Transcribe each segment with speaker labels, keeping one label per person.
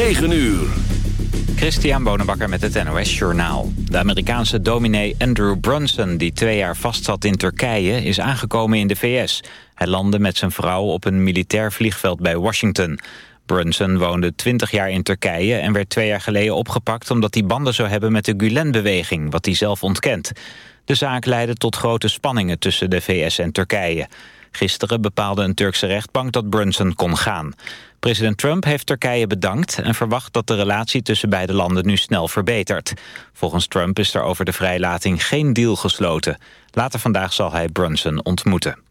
Speaker 1: 9 uur.
Speaker 2: Christian Bonenbakker met het NOS Journaal. De Amerikaanse dominee Andrew Brunson, die twee jaar vastzat in Turkije... is aangekomen in de VS. Hij landde met zijn vrouw op een militair vliegveld bij Washington. Brunson woonde 20 jaar in Turkije en werd twee jaar geleden opgepakt... omdat hij banden zou hebben met de Gulen-beweging, wat hij zelf ontkent. De zaak leidde tot grote spanningen tussen de VS en Turkije. Gisteren bepaalde een Turkse rechtbank dat Brunson kon gaan. President Trump heeft Turkije bedankt en verwacht dat de relatie tussen beide landen nu snel verbetert. Volgens Trump is er over de vrijlating geen deal gesloten. Later vandaag zal hij Brunson ontmoeten.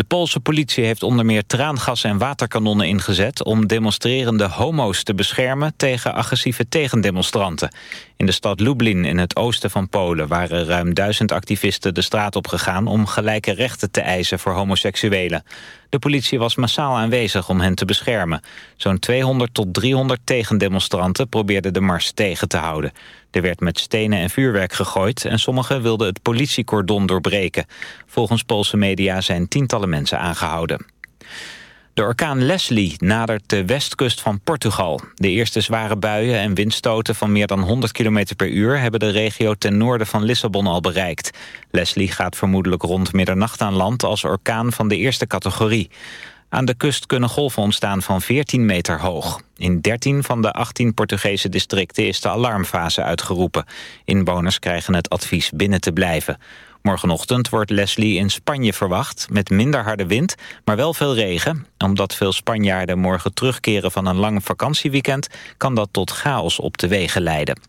Speaker 2: De Poolse politie heeft onder meer traangas en waterkanonnen ingezet... om demonstrerende homo's te beschermen tegen agressieve tegendemonstranten. In de stad Lublin in het oosten van Polen... waren ruim duizend activisten de straat op gegaan... om gelijke rechten te eisen voor homoseksuelen. De politie was massaal aanwezig om hen te beschermen. Zo'n 200 tot 300 tegendemonstranten probeerden de mars tegen te houden. Er werd met stenen en vuurwerk gegooid... en sommigen wilden het politiecordon doorbreken. Volgens Poolse media zijn tientallen mensen aangehouden. De orkaan Leslie nadert de westkust van Portugal. De eerste zware buien en windstoten van meer dan 100 km per uur... hebben de regio ten noorden van Lissabon al bereikt. Leslie gaat vermoedelijk rond middernacht aan land... als orkaan van de eerste categorie. Aan de kust kunnen golven ontstaan van 14 meter hoog. In 13 van de 18 Portugese districten is de alarmfase uitgeroepen. Inwoners krijgen het advies binnen te blijven. Morgenochtend wordt Leslie in Spanje verwacht... met minder harde wind, maar wel veel regen. Omdat veel Spanjaarden morgen terugkeren van een lang vakantieweekend... kan dat tot chaos op de wegen leiden.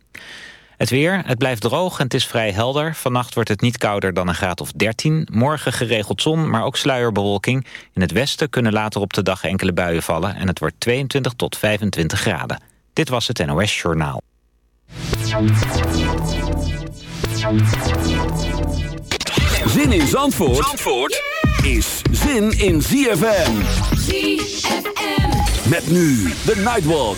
Speaker 2: Het weer, het blijft droog en het is vrij helder. Vannacht wordt het niet kouder dan een graad of 13. Morgen geregeld zon, maar ook sluierbewolking. In het westen kunnen later op de dag enkele buien vallen... en het wordt 22 tot 25 graden. Dit was het NOS Journaal.
Speaker 1: Zin in Zandvoort, Zandvoort is zin in ZFM.
Speaker 3: ZFM.
Speaker 1: Met nu de Nightwalk.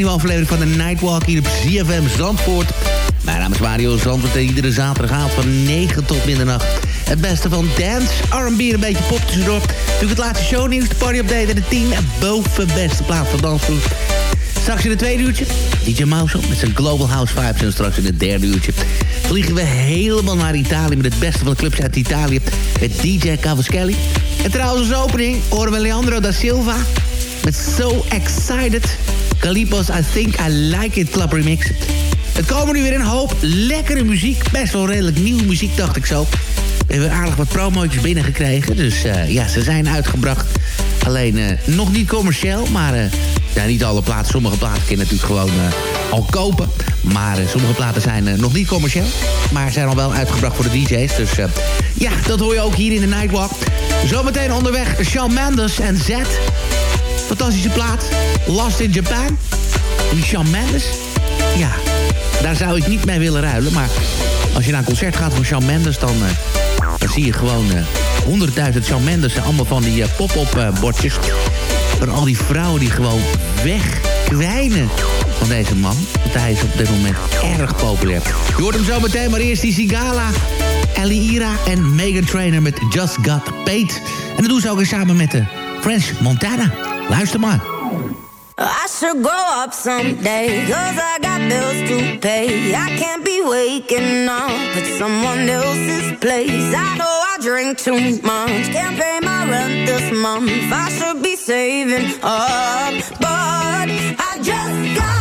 Speaker 3: Nieuwe aflevering van de Nightwalk hier op ZFM Zandvoort. Mijn naam is Mario Zandvoort en iedere zaterdagavond van 9 tot middernacht. Het beste van dance, R&B en een beetje pop tussendoor. Natuurlijk het laatste shownieuws, de party update en de 10 boven beste plaats van dansvloer. Straks in het tweede uurtje, DJ Mouse met zijn Global House Vibes. En straks in het derde uurtje vliegen we helemaal naar Italië... met het beste van de clubs uit Italië, met DJ Cavaschelli. En trouwens als opening horen we Leandro da Silva met So Excited. Calipos I Think I Like It Club Remix. Het komen nu weer een hoop lekkere muziek. Best wel redelijk nieuwe muziek, dacht ik zo. We hebben aardig wat promootjes binnengekregen. Dus uh, ja, ze zijn uitgebracht. Alleen uh, nog niet commercieel, maar... Uh, ja, niet alle platen. Sommige platen kun je natuurlijk gewoon al kopen. Maar sommige platen zijn nog niet commercieel. Maar zijn al wel uitgebracht voor de DJ's. Dus ja, dat hoor je ook hier in de Nightwalk. Zometeen onderweg Shawn Mendes en Z. Fantastische plaat. Lost in Japan. Shawn Mendes. Ja, daar zou ik niet mee willen ruilen. Maar als je naar een concert gaat van Shawn Mendes... dan, dan zie je gewoon honderdduizend uh, Shawn Mendes... allemaal van die uh, pop-up bordjes. Van al die vrouwen die gewoon wegkwijnen van deze man. Want hij is op dit moment erg populair. Je hoort hem zo meteen, maar eerst die Sigala... Ellie Ira en Megan Trainer met Just Got Paid. En dat doen ze ook weer samen met de French Montana. Luister maar.
Speaker 4: I should grow up someday, cause I got bills to pay. I can't be waking up at someone else's place. I know I drink too much, can't pay my rent this month. I should be saving up, but I just got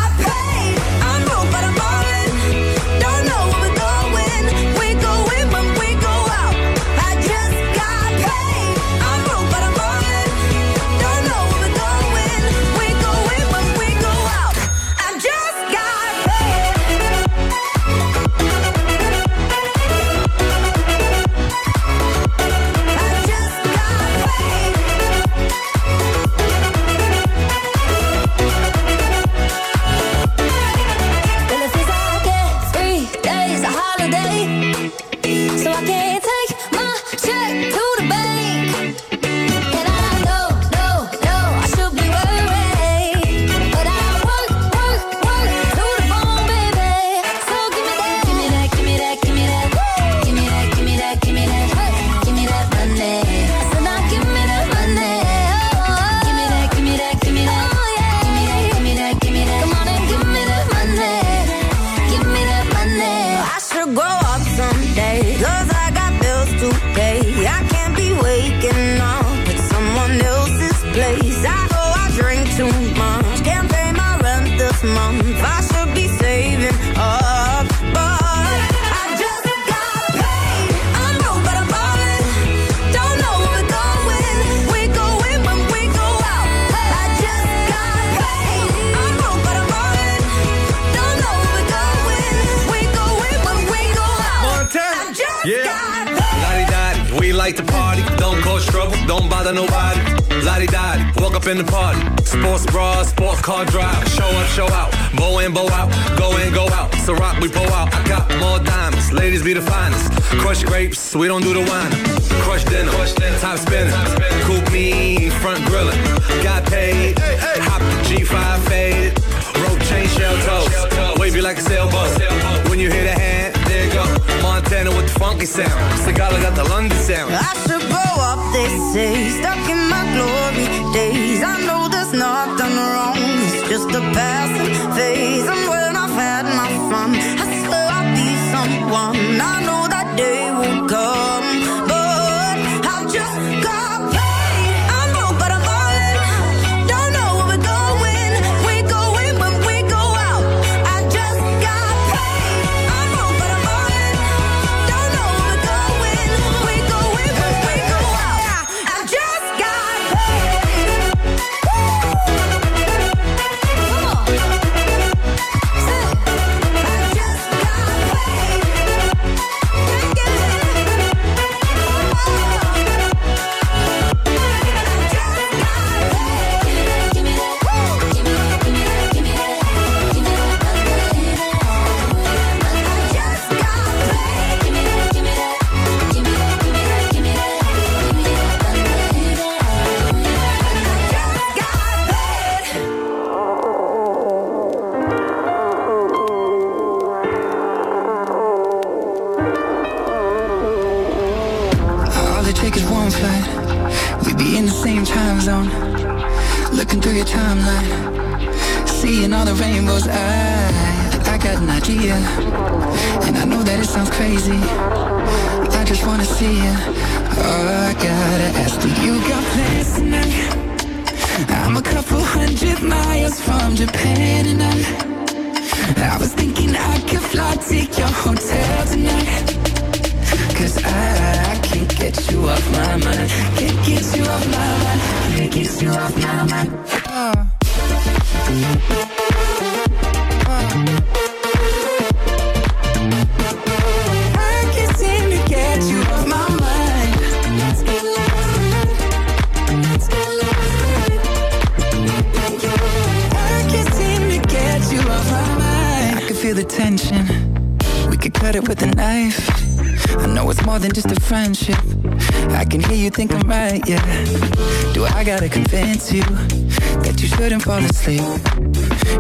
Speaker 5: Do
Speaker 4: I
Speaker 6: gotta convince you that you shouldn't fall asleep?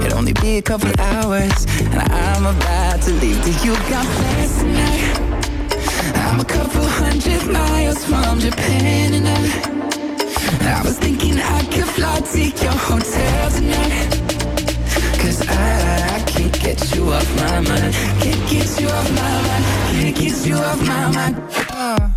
Speaker 6: It'll only be a couple hours, and I'm about to leave. Do you got plans tonight? I'm a couple hundred miles from Japan, and I, I was thinking I could fly to your hotel tonight. Cause I, I can't get you off my mind. Can't get you off my mind. Can't get you off my mind. Uh.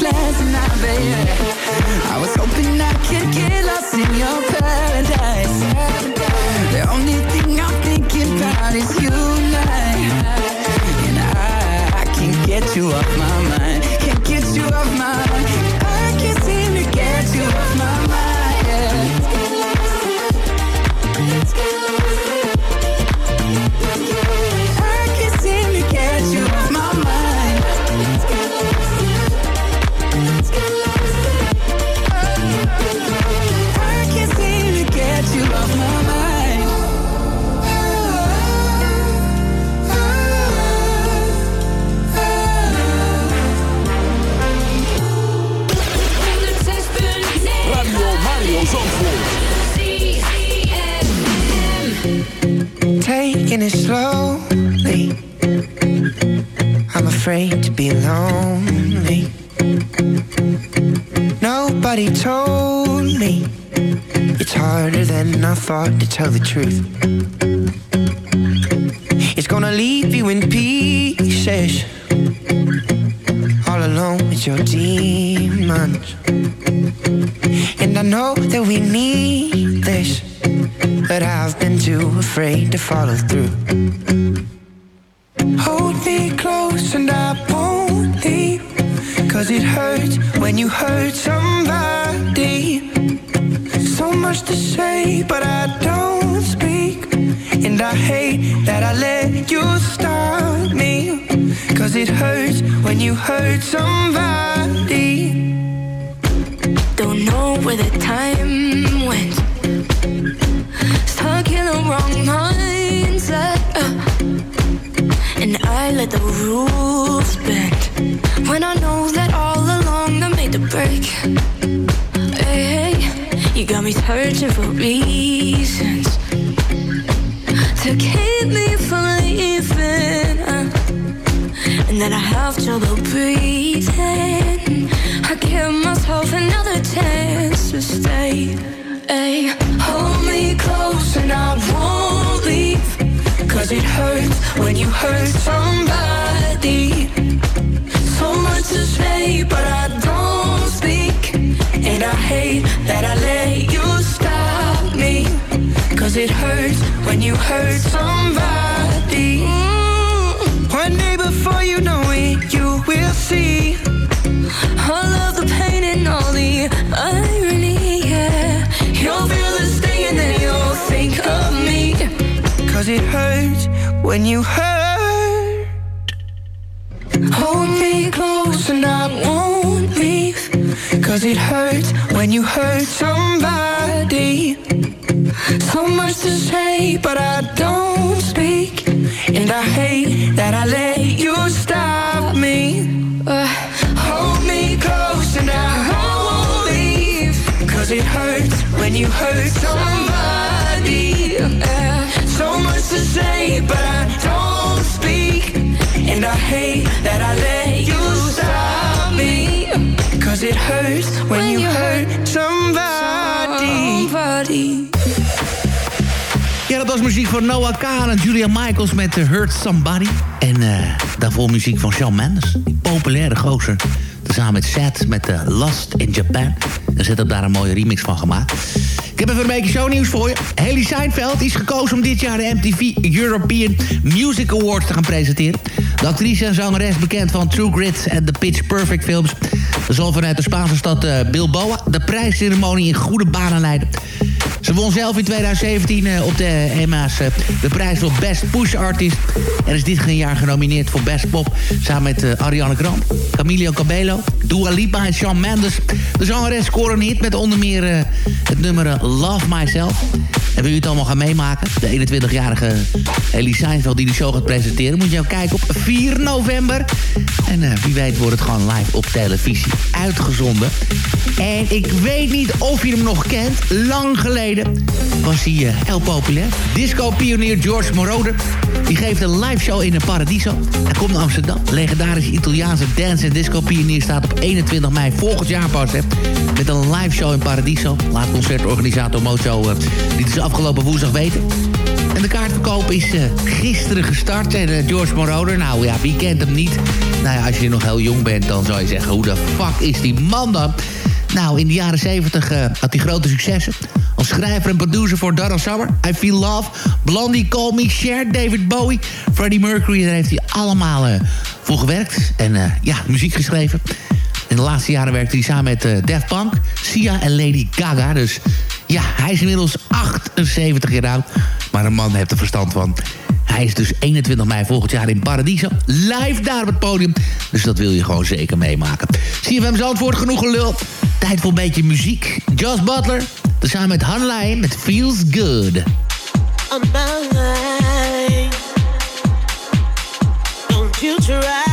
Speaker 6: Got tonight, baby. I was hoping I could get lost in your paradise. The only thing I'm thinking about is you and I. And I, I can't get you off my mind be lonely. Nobody told me it's harder than I thought to tell the truth. that I let you stop me. Cause it hurts when you hurt somebody.
Speaker 7: Mm, one day before you know it, you will see all of the pain and all the irony. Yeah, you'll feel the sting and then you'll think of me. Cause it hurts when you hurt.
Speaker 6: Hold me close and I won't Cause it hurts when you hurt somebody. So much to say, but I don't speak. And I hate that I let you stop me. Uh, hold me close and I won't leave. Cause it hurts when you hurt somebody. Uh, so much to say, but I don't speak. And I hate that I let you stop. Cause it hurts when, when you, you hurt somebody. somebody.
Speaker 3: Ja, dat was muziek van Noah Kahn en Julia Michaels met The Hurt Somebody. En uh, daarvoor muziek van Shawn Mendes, die populaire gozer. Samen met Seth met uh, Lost in Japan. En ze hebben daar een mooie remix van gemaakt. Ik heb even een beetje shownieuws voor je. Haley Seinfeld is gekozen om dit jaar de MTV European Music Awards te gaan presenteren. De actrice en zangeres bekend van True Grit en de Pitch Perfect films... zal vanuit de Spaanse stad uh, Bilbao de prijsceremonie in goede banen leiden. Ze won zelf in 2017 uh, op de EMA's uh, de prijs voor Best Push Artist. En is dit jaar genomineerd voor Best Pop. Samen met Ariana Grande, Camilo Cabello, Dua Lipa en Shawn Mendes. De zangeres met onder meer het nummer Love Myself. En wil je het allemaal gaan meemaken? De 21-jarige Ellie Seinfeld die de show gaat presenteren... moet je ook kijken op 4 november. En wie weet wordt het gewoon live op televisie uitgezonden. En ik weet niet of je hem nog kent. Lang geleden was hij heel populair. Disco-pionier George Moroder. Die geeft een live show in een Paradiso. Hij komt naar Amsterdam. Legendarische Italiaanse dance- en disco-pionier staat op 21 mei volgend jaar pas. Hè, met een live show in Paradiso. Laat concertorganisator Mojo uh, die dus afgelopen woensdag weten. En de kaartverkoop is uh, gisteren gestart. En uh, George Moroder, nou ja, wie kent hem niet? Nou ja, als je nog heel jong bent, dan zou je zeggen... hoe de fuck is die man dan? Nou, in de jaren 70 uh, had hij grote successen. Als schrijver en producer voor Donna Summer, I Feel Love, Blondie, Call Me, Cher, David Bowie, Freddie Mercury. Daar heeft hij allemaal voor gewerkt. En ja, muziek geschreven. In de laatste jaren werkte hij samen met uh, Def Punk, Sia en Lady Gaga. Dus ja, hij is inmiddels 78 jaar oud. Maar een man heeft er verstand van. Hij is dus 21 mei volgend jaar in Paradiso. Live daar op het podium. Dus dat wil je gewoon zeker meemaken. CFM antwoord genoeg gelul. Tijd voor een beetje muziek. Josh Butler, samen met Hanlijn met Feels Good. Don't you try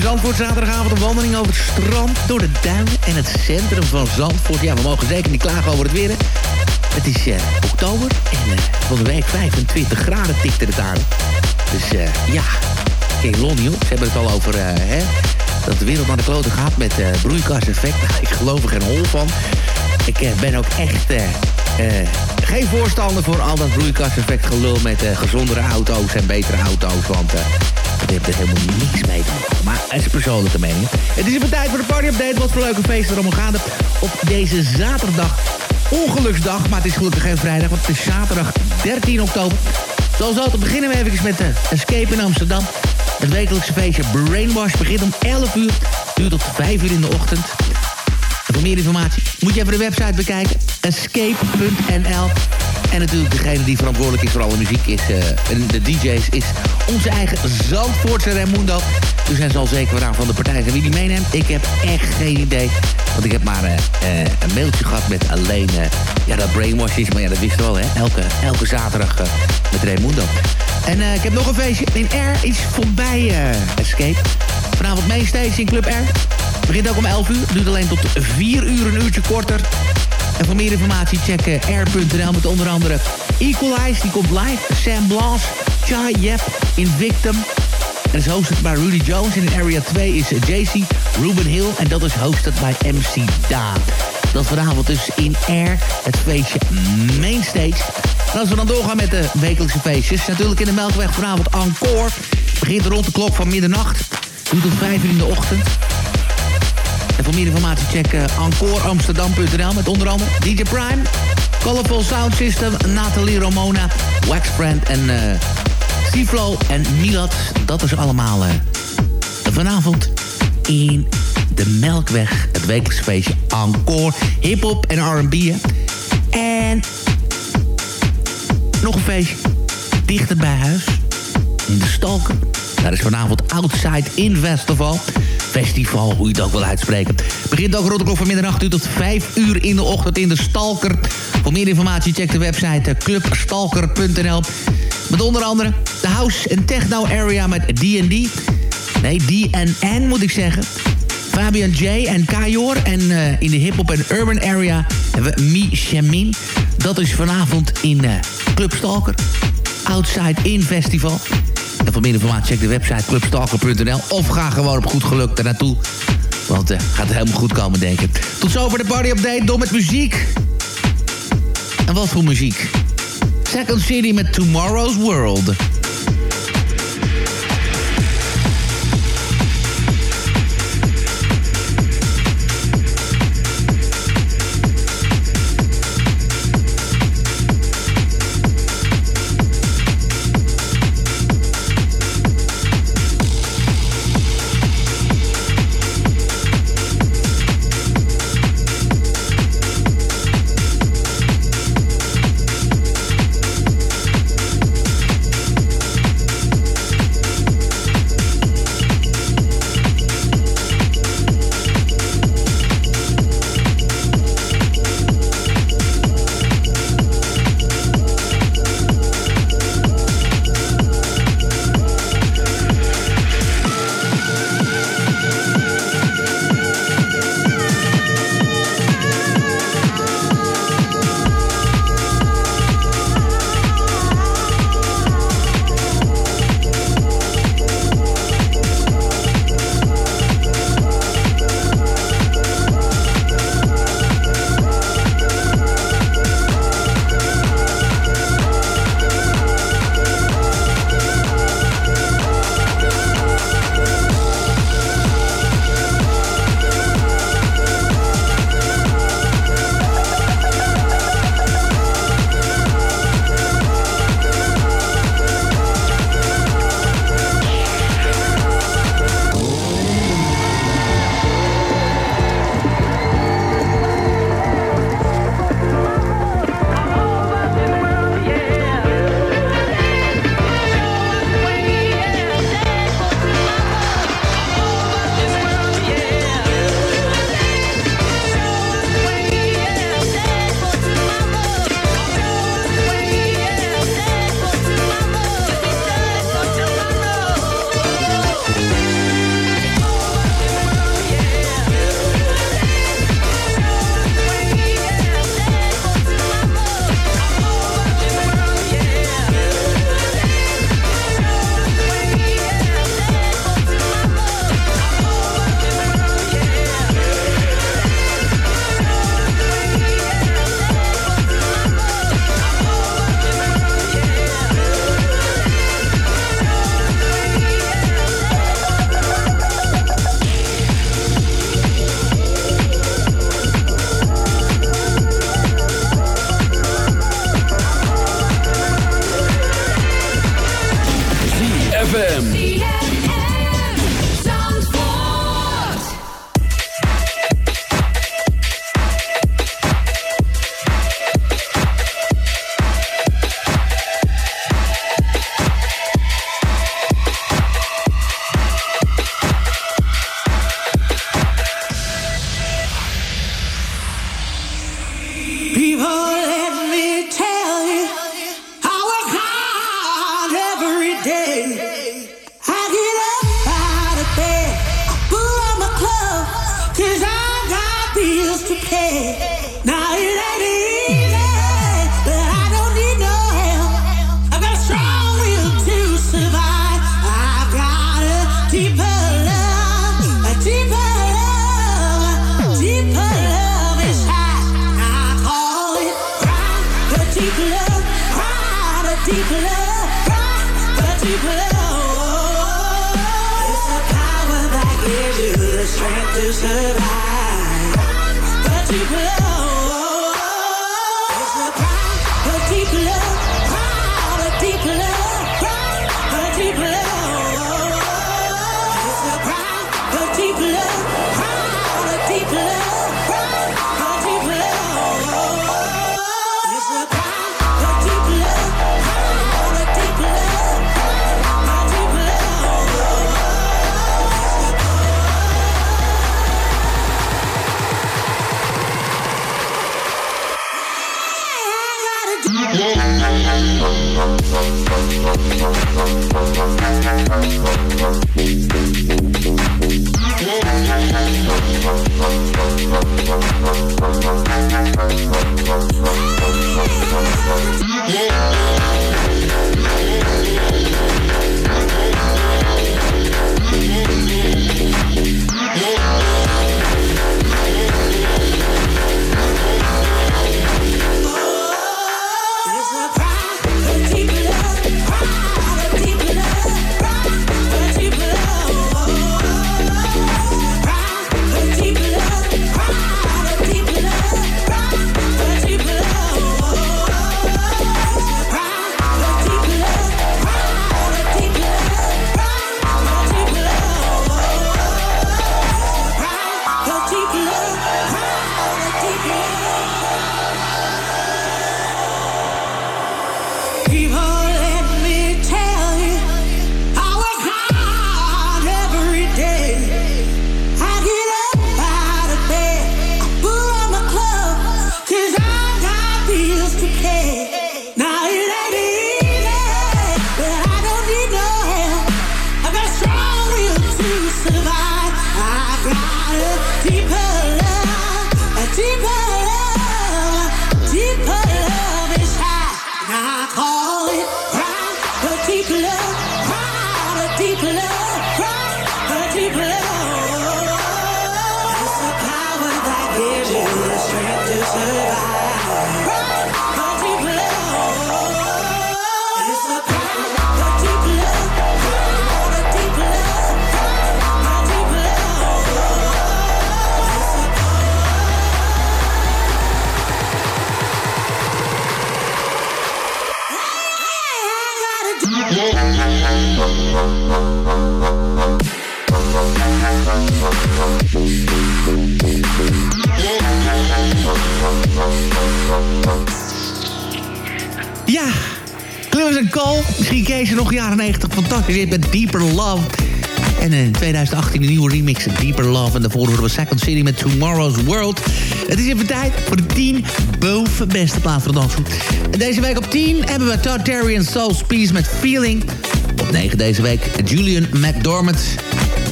Speaker 3: Zandvoort. Zaterdagavond een wandeling over het strand, door de duinen en het centrum van Zandvoort. Ja, we mogen zeker niet klagen over het weer. Het is uh, oktober en uh, van de week 25 graden tikte het aan. Dus uh, ja, kijk Lonnie, ze hebben het al over hè, dat de wereld naar de kloten gaat met broeikaseffect. Ik geloof er geen hol van. Ik ben ook echt geen voorstander voor al dat broeikaseffect gelul met gezondere auto's en betere auto's. Want heeft er helemaal niks mee te maken. Maar het is persoonlijke mening. Het is even tijd voor de party-update. Wat voor leuke feesten er allemaal gaande op deze zaterdag. Ongeluksdag, maar het is gelukkig geen vrijdag, want het is zaterdag 13 oktober. Zoals altijd beginnen we even met de Escape in Amsterdam. Het wekelijkse feestje Brainwash begint om 11 uur, duurt tot 5 uur in de ochtend. En voor meer informatie moet je even de website bekijken. Escape.nl en natuurlijk degene die verantwoordelijk is voor alle muziek is, uh, de DJ's, is onze eigen Zandvoortse Raimundo. Dus hij zal zeker aan van de partij zijn wie die meeneemt. Ik heb echt geen idee. Want ik heb maar uh, een mailtje gehad met alleen... ja, dat brainwash is, maar ja, dat wist wel, hè. Elke, elke zaterdag met Raimundo. En ik heb nog een feestje. In R is voorbij Escape. Vanavond mainstage in Club R. Begint ook om 11 uur. Duurt alleen tot 4 uur, een uurtje korter. En voor meer informatie check air.nl met onder andere Equalize, die komt live. Sam Blas, Chai Yep, Invictum. En is hosted bij Rudy Jones. In Area 2 is JC, Ruben Hill. En dat is hosted bij MC Daan. Dat vanavond dus in Air, het feestje Mainstage. En als we dan doorgaan met de wekelijkse feestjes. Natuurlijk in de Melkweg vanavond Encore. Begint rond de klok van middernacht. Doet tot 5 uur in de ochtend. Voor meer informatie check uh, encoreamsterdam.nl met onder andere DJ Prime, Colorful Sound System, Nathalie Romona, Waxbrand en uh, en Milat. Dat is allemaal uh, vanavond in de Melkweg. Het wekelijkse feestje Encore, hip-hop en R&B. En nog een feestje dichter bij huis. In de Stalker. Daar is vanavond Outside In Festival festival, hoe je het ook wil uitspreken. Begint ook rond de van middernacht uur tot 5 uur in de ochtend in de Stalker. Voor meer informatie check de website eh, clubstalker.nl. Met onder andere de house en techno area met D&D. Nee, DNN moet ik zeggen. Fabian J en Kajor. En uh, in de hip-hop en urban area hebben we Mi Shamin. Dat is vanavond in uh, Club Stalker. Outside In Festival. En voor meer informatie check de website clubstalker.nl of ga gewoon op goed geluk naartoe. Want gaat het helemaal goed komen, denk ik. Tot zover de party update, door met muziek. En wat voor muziek? Second City met Tomorrow's World.
Speaker 8: It's
Speaker 3: Misschien ken je ze nog jaren 90. Fantastisch met Deeper Love. En in 2018 een nieuwe remix, Deeper Love. En daarvoor horen we Second City met Tomorrow's World. Het is even tijd voor de 10 boven beste plaats voor de. En deze week op 10 hebben we en Soul Spees met Feeling. Op 9 deze week Julian McDormand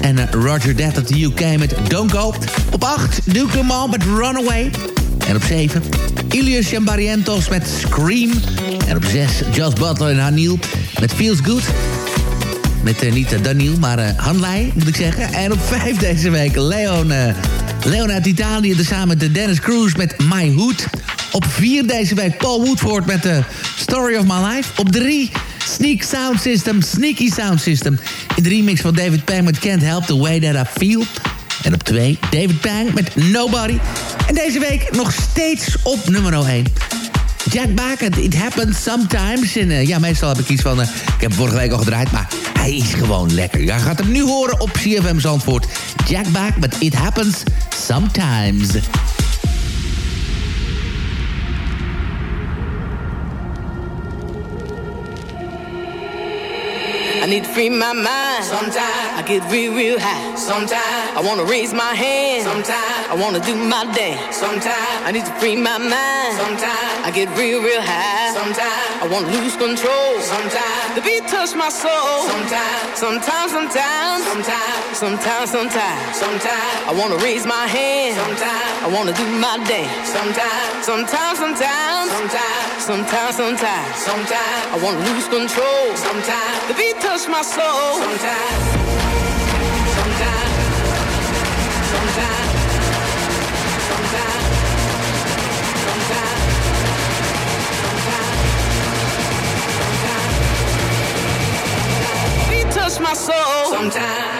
Speaker 3: en eh, Roger Death of the UK met Don't Go. Op 8 Duke Lamar met Runaway. En op 7 Ilias Jambarientos met Scream. En op 6 Just Butler en Haniel met Feels Good. Met eh, niet eh, Daniel, maar eh Hanlei, moet ik zeggen. En op 5 deze week Leon, Leon uit Italië. Tezamen met de Dennis Cruz met My Hood. Op 4 deze week Paul Woodford met de Story of My Life. Op 3 Sneak Sound System, Sneaky Sound System. In de remix van David Pang met Can't Help The Way That I Feel. En op 2 David Pang met Nobody. En deze week nog steeds op nummer 1. Jack Back, it, it happens sometimes. En eh, ja, meestal heb ik iets van... eh, ik heb hem vorige week al gedraaid, maar hij is gewoon lekker. Je gaat hem nu horen op CFM Zandvoort. Jack Back, but it happens sometimes.
Speaker 9: I need to free my mind. Sometimes I get real, real high. Sometimes I wanna raise my hand. Sometimes I wanna do my dance. Sometimes I need to free my mind. Sometimes I get real, real high. Sometimes. I wanna lose control. Sometimes. The beat touch my soul. Sometimes, sometimes, sometimes, sometimes, sometimes, sometimes, sometimes. I wanna raise my hand. Sometimes. I wanna do my dance. Sometimes, sometimes, sometimes, sometimes, sometimes, sometimes, sometimes. I wanna lose control. Sometimes. The beat touch my soul. Sometimes, my soul. Sometimes.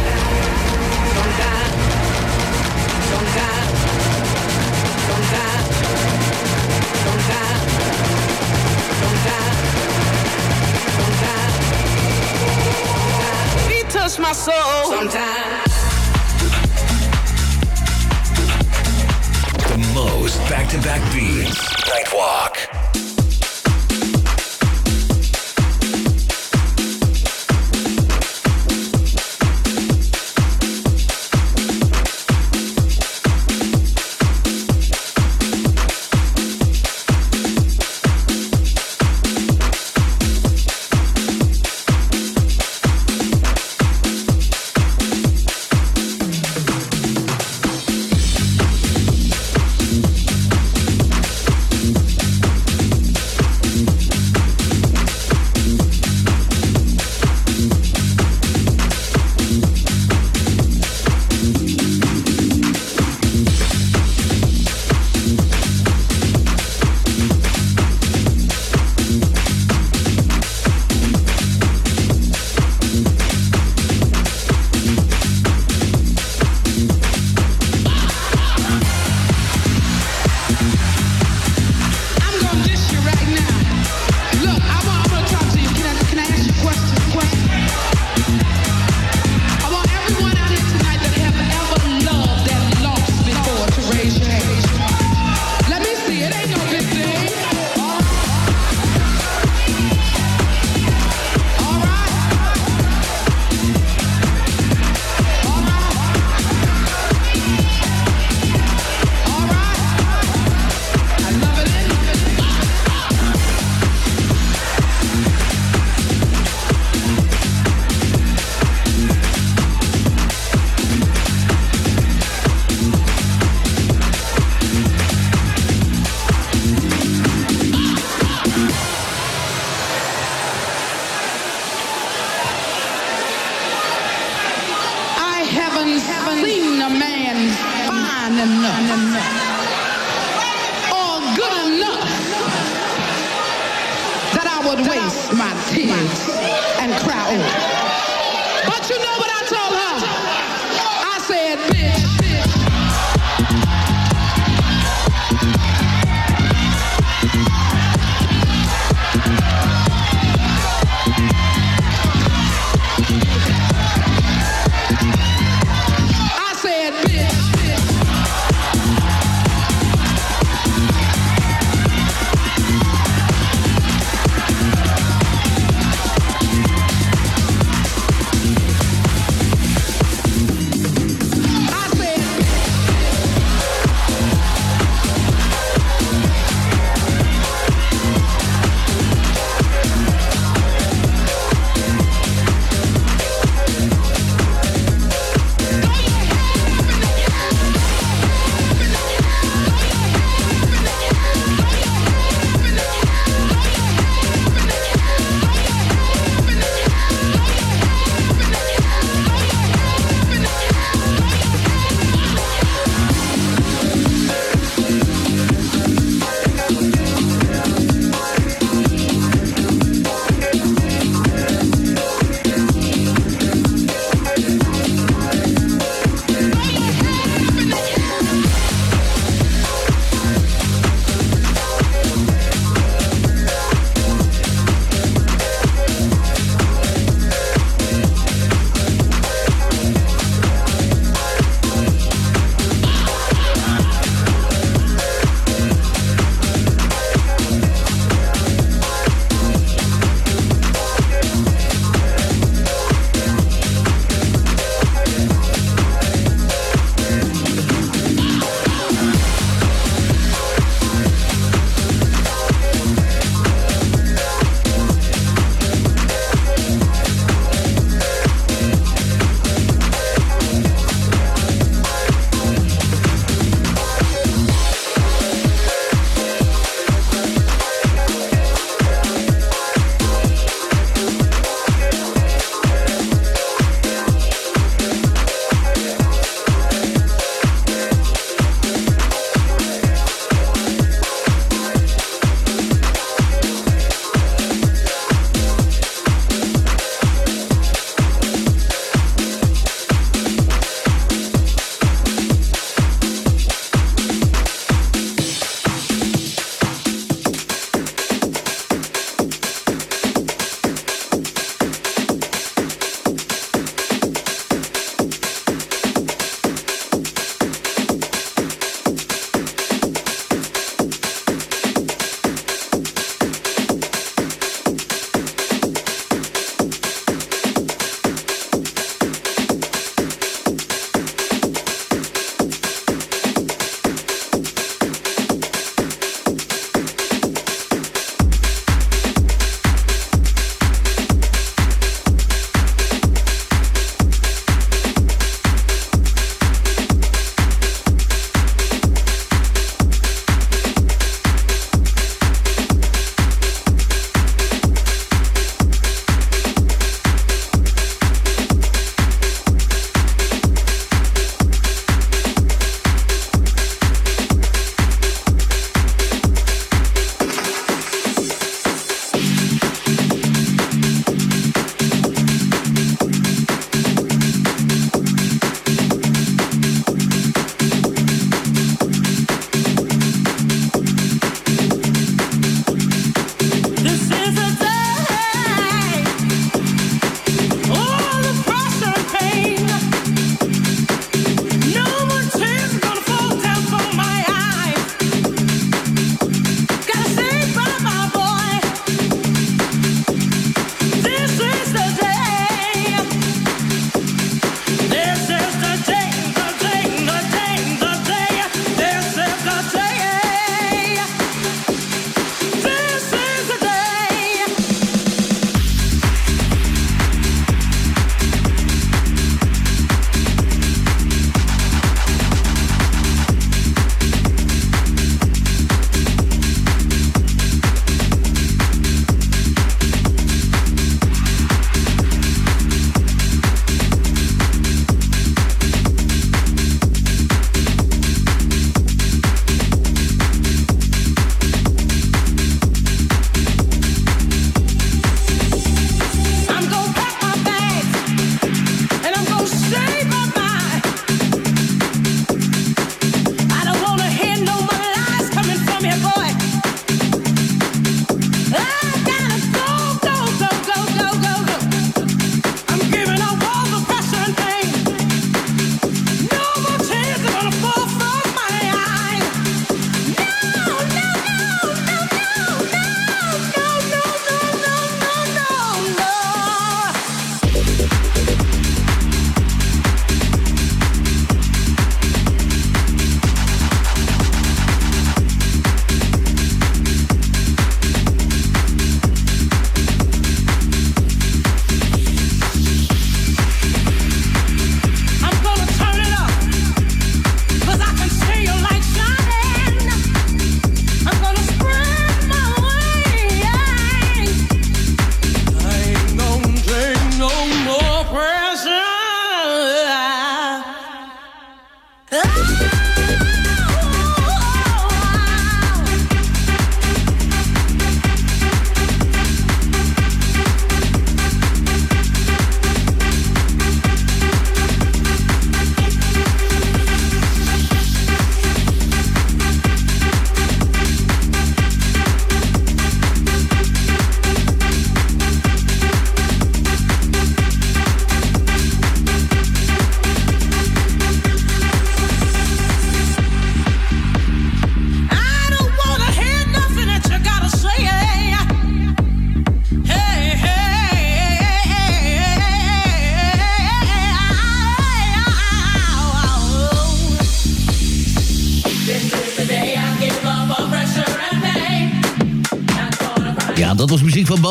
Speaker 9: touch my soul. Sometimes.
Speaker 10: The most back-to-back beats. Nightwalk.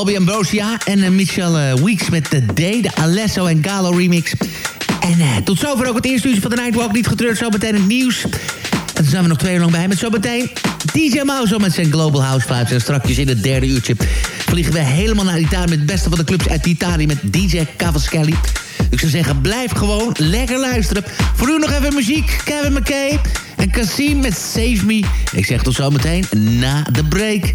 Speaker 11: Bobby Ambrosia en uh, Michelle uh, Weeks met de D, de Alesso en Galo remix. En uh, tot zover ook het eerste uurtje van de Nightwalk. Niet getreurd, zo meteen het nieuws. En dan zijn we nog twee uur lang bij met zo meteen DJ Mouse met zijn Global House Vibes. En straks in het derde uurtje vliegen we helemaal naar Italië... met het beste van de clubs uit Italië met DJ Cavaschelli. Ik zou zeggen, blijf gewoon lekker luisteren. Voor u nog even muziek, Kevin McKay en Cassim met Save Me. Ik zeg tot zometeen na de break.